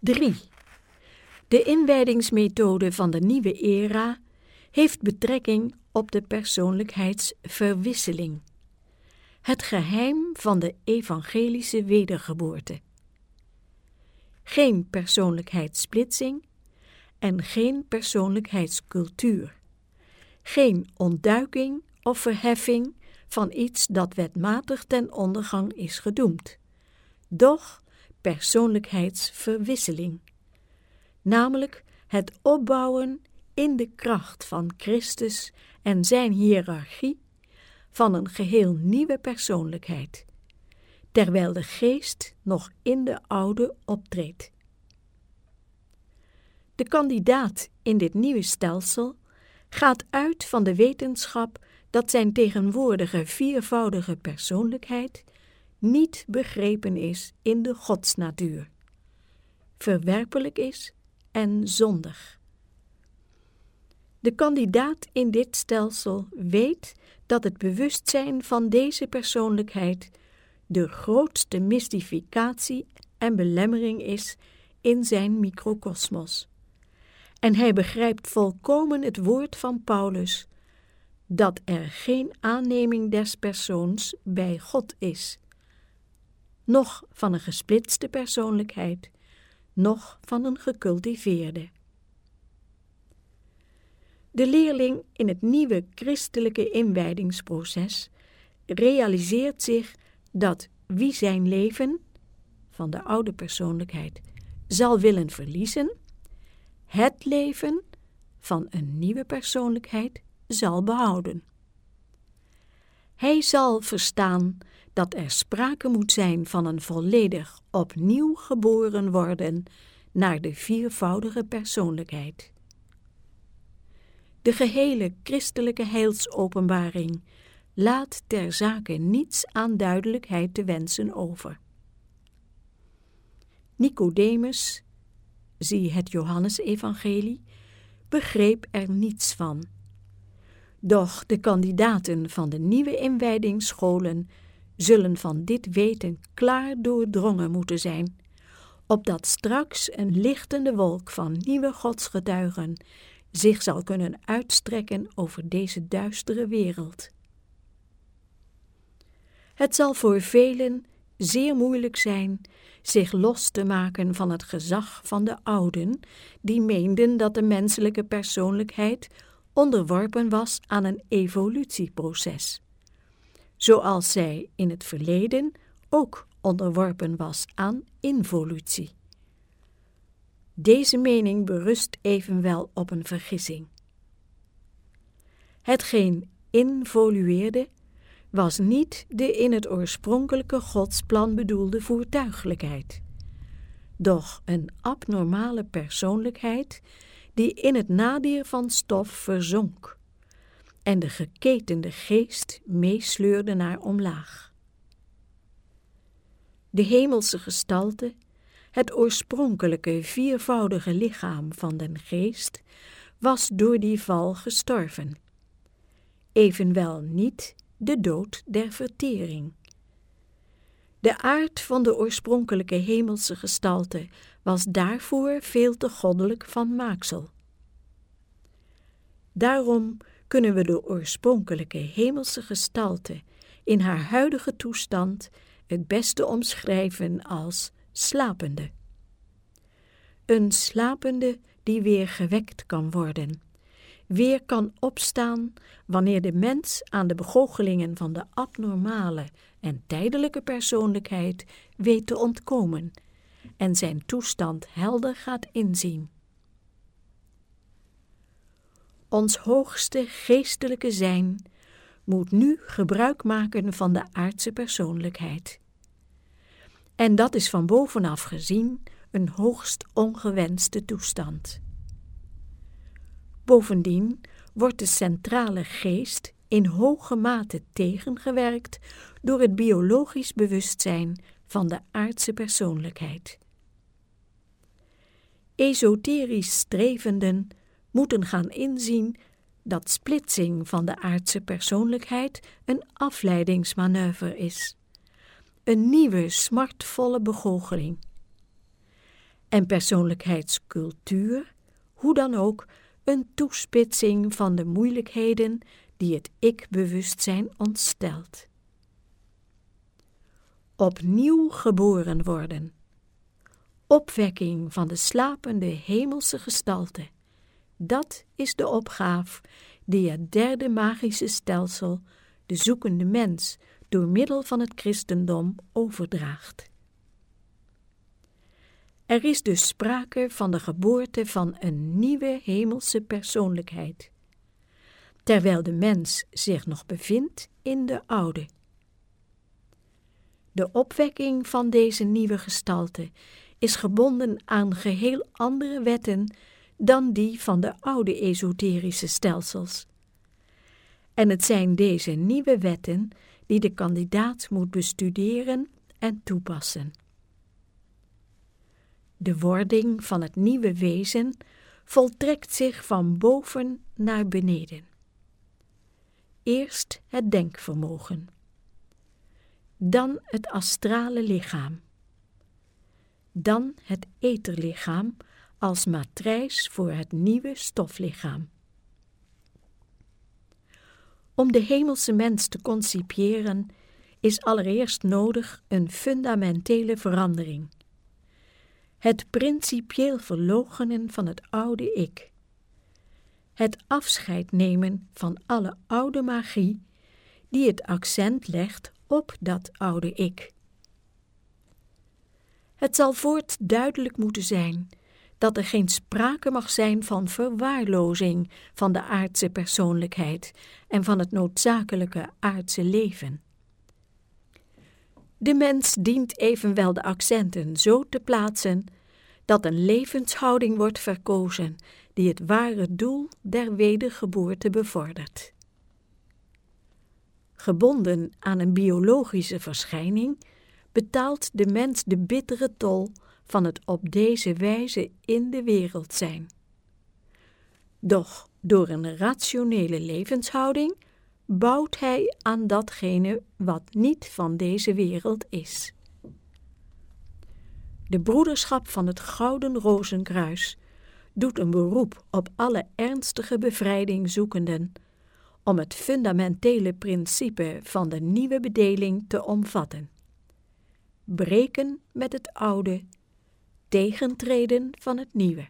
3. De inwijdingsmethode van de nieuwe era heeft betrekking op de persoonlijkheidsverwisseling. Het geheim van de evangelische wedergeboorte. Geen persoonlijkheidssplitsing en geen persoonlijkheidscultuur. Geen ontduiking of verheffing van iets dat wetmatig ten ondergang is gedoemd. Doch persoonlijkheidsverwisseling, namelijk het opbouwen in de kracht van Christus en zijn hiërarchie van een geheel nieuwe persoonlijkheid, terwijl de geest nog in de oude optreedt. De kandidaat in dit nieuwe stelsel gaat uit van de wetenschap dat zijn tegenwoordige viervoudige persoonlijkheid niet begrepen is in de godsnatuur, verwerpelijk is en zondig. De kandidaat in dit stelsel weet dat het bewustzijn van deze persoonlijkheid de grootste mystificatie en belemmering is in zijn microcosmos. En hij begrijpt volkomen het woord van Paulus dat er geen aanneming des persoons bij God is, noch van een gesplitste persoonlijkheid, noch van een gecultiveerde. De leerling in het nieuwe christelijke inwijdingsproces realiseert zich dat wie zijn leven van de oude persoonlijkheid zal willen verliezen, het leven van een nieuwe persoonlijkheid zal behouden. Hij zal verstaan dat er sprake moet zijn van een volledig opnieuw geboren worden naar de viervoudige persoonlijkheid. De gehele christelijke heilsopenbaring laat ter zake niets aan duidelijkheid te wensen over. Nicodemus, zie het Johannesevangelie, begreep er niets van. Doch de kandidaten van de nieuwe inwijdingsscholen zullen van dit weten klaar doordrongen moeten zijn, opdat straks een lichtende wolk van nieuwe godsgetuigen zich zal kunnen uitstrekken over deze duistere wereld. Het zal voor velen zeer moeilijk zijn zich los te maken van het gezag van de ouden, die meenden dat de menselijke persoonlijkheid onderworpen was aan een evolutieproces, zoals zij in het verleden ook onderworpen was aan involutie. Deze mening berust evenwel op een vergissing. Hetgeen involueerde, was niet de in het oorspronkelijke godsplan bedoelde voertuigelijkheid, doch een abnormale persoonlijkheid die in het nadier van stof verzonk en de geketende geest meesleurde naar omlaag. De hemelse gestalte het oorspronkelijke viervoudige lichaam van den geest was door die val gestorven. Evenwel niet de dood der vertering. De aard van de oorspronkelijke hemelse gestalte was daarvoor veel te goddelijk van maaksel. Daarom kunnen we de oorspronkelijke hemelse gestalte in haar huidige toestand het beste omschrijven als slapende. Een slapende die weer gewekt kan worden, weer kan opstaan wanneer de mens aan de begoochelingen van de abnormale en tijdelijke persoonlijkheid weet te ontkomen en zijn toestand helder gaat inzien. Ons hoogste geestelijke zijn moet nu gebruik maken van de aardse persoonlijkheid. En dat is van bovenaf gezien een hoogst ongewenste toestand. Bovendien wordt de centrale geest in hoge mate tegengewerkt door het biologisch bewustzijn van de aardse persoonlijkheid. Esoterisch strevenden moeten gaan inzien dat splitsing van de aardse persoonlijkheid een afleidingsmanoeuvre is een nieuwe smartvolle begoocheling. en persoonlijkheidscultuur, hoe dan ook, een toespitsing van de moeilijkheden die het ik-bewustzijn ontstelt. Opnieuw geboren worden. Opwekking van de slapende hemelse gestalte. Dat is de opgave die het derde magische stelsel, de zoekende mens, door middel van het christendom overdraagt. Er is dus sprake van de geboorte van een nieuwe hemelse persoonlijkheid, terwijl de mens zich nog bevindt in de oude. De opwekking van deze nieuwe gestalte is gebonden aan geheel andere wetten dan die van de oude esoterische stelsels. En het zijn deze nieuwe wetten die de kandidaat moet bestuderen en toepassen. De wording van het nieuwe wezen voltrekt zich van boven naar beneden. Eerst het denkvermogen, dan het astrale lichaam, dan het etherlichaam als matrijs voor het nieuwe stoflichaam. Om de hemelse mens te concipiëren is allereerst nodig een fundamentele verandering. Het principieel verloochenen van het oude ik. Het afscheid nemen van alle oude magie die het accent legt op dat oude ik. Het zal voort duidelijk moeten zijn dat er geen sprake mag zijn van verwaarlozing van de aardse persoonlijkheid en van het noodzakelijke aardse leven. De mens dient evenwel de accenten zo te plaatsen dat een levenshouding wordt verkozen die het ware doel der wedergeboorte bevordert. Gebonden aan een biologische verschijning betaalt de mens de bittere tol van het op deze wijze in de wereld zijn. Doch door een rationele levenshouding bouwt hij aan datgene wat niet van deze wereld is. De broederschap van het Gouden Rozenkruis doet een beroep op alle ernstige bevrijding zoekenden om het fundamentele principe van de nieuwe bedeling te omvatten. Breken met het oude tegentreden van het nieuwe.